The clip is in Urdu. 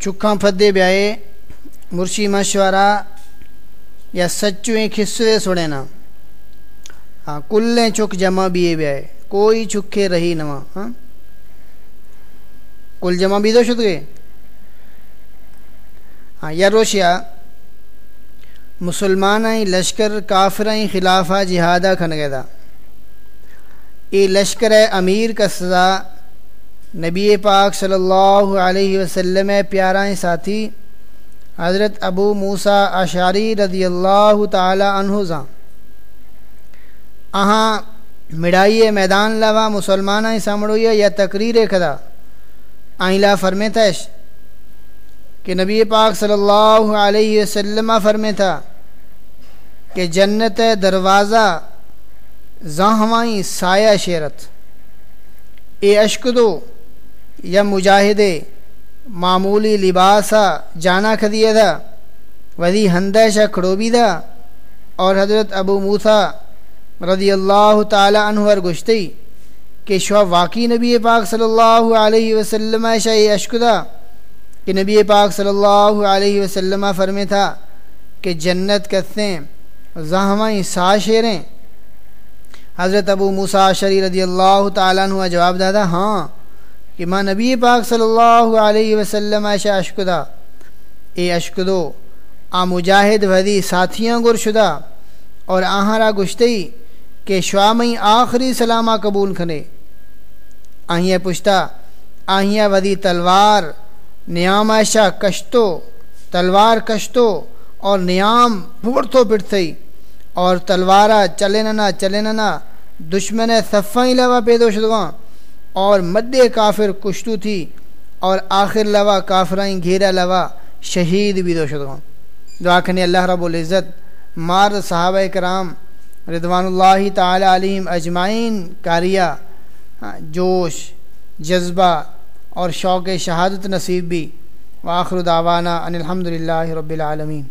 چکھاں پھدے بیائے مرشی مشورہ یا سچویں کھسوے سڑے نا۔ ہاں کلیں چک جمع بیے بیائے کوئی چکھے رہی نواں ہاں۔ کل جمع بھی دو شد گئے۔ ہاں یا روشیا مسلمان لشکر کافرائیں خلافہ جہادہ کھن گئے دا یہ لشکر امیر کا سزا نبی پاک صلی اللہ علیہ وسلم پیارا ساتھی، حضرت ابو موسا اشاری رضی اللہ تعالی عنہ زاں اہاں مڑائیے میدان لوا مسلمان سامڑوئیے یا تقریر کھدا آئلہ فرمے تھش کہ نبی پاک صلی اللہ علیہ وسلم فرمے تھا کہ جنت دروازہ زہوائیں سایہ شیرت۔ اے اشکدو یا مجاہدے، معمولی لباسا جانا کھدیے تھا ودی ہندشہ کھڑوبی تھا۔ اور حضرت ابو موسا رضی اللہ تعالی عنہ گشتی کہ شو واقعی نبی پاک صلی اللہ علیہ وسلم شاہ اشکدہ کہ نبی پاک صلی اللہ علیہ وسلم فرمے تھا کہ جنت کتیں زہمائیں سا شیریں حضرت ابو موسیٰ شری رضی اللہ تعالیٰ عنہ جواب دادا ہاں کہ ماں نبی پاک صلی اللہ علیہ وسلم ایشا اشکدہ، اے اشکدو، آ مجاہد ودی ساتھیاں گر شدہ اور آہارا گشتی کہ شوامئی آخری سلامہ قبول کھنے۔ آہیاں پشتا آہیاں ودی تلوار، نیام ایشا کشتو، تلوار کشتو اور نیام پھوڑتو پڑتئی اور تلوارا چلے ننا چلے ننا دشمن صفائیں لوا پیدو شدواں۔ اور مد کافر کشتو تھی اور آخر لوا کافرائیں گھیرا لوا شہید بھی دو شدواں دعاکھنے اللہ رب العزت مار صحابہ کرام رضوان اللہ تعالی علیم اجمعین کاریہ ہاں، جوش، جذبہ اور شوق شہادت نصیب بھی۔ وآخر دعوانا ان الحمد للہ رب العالمین۔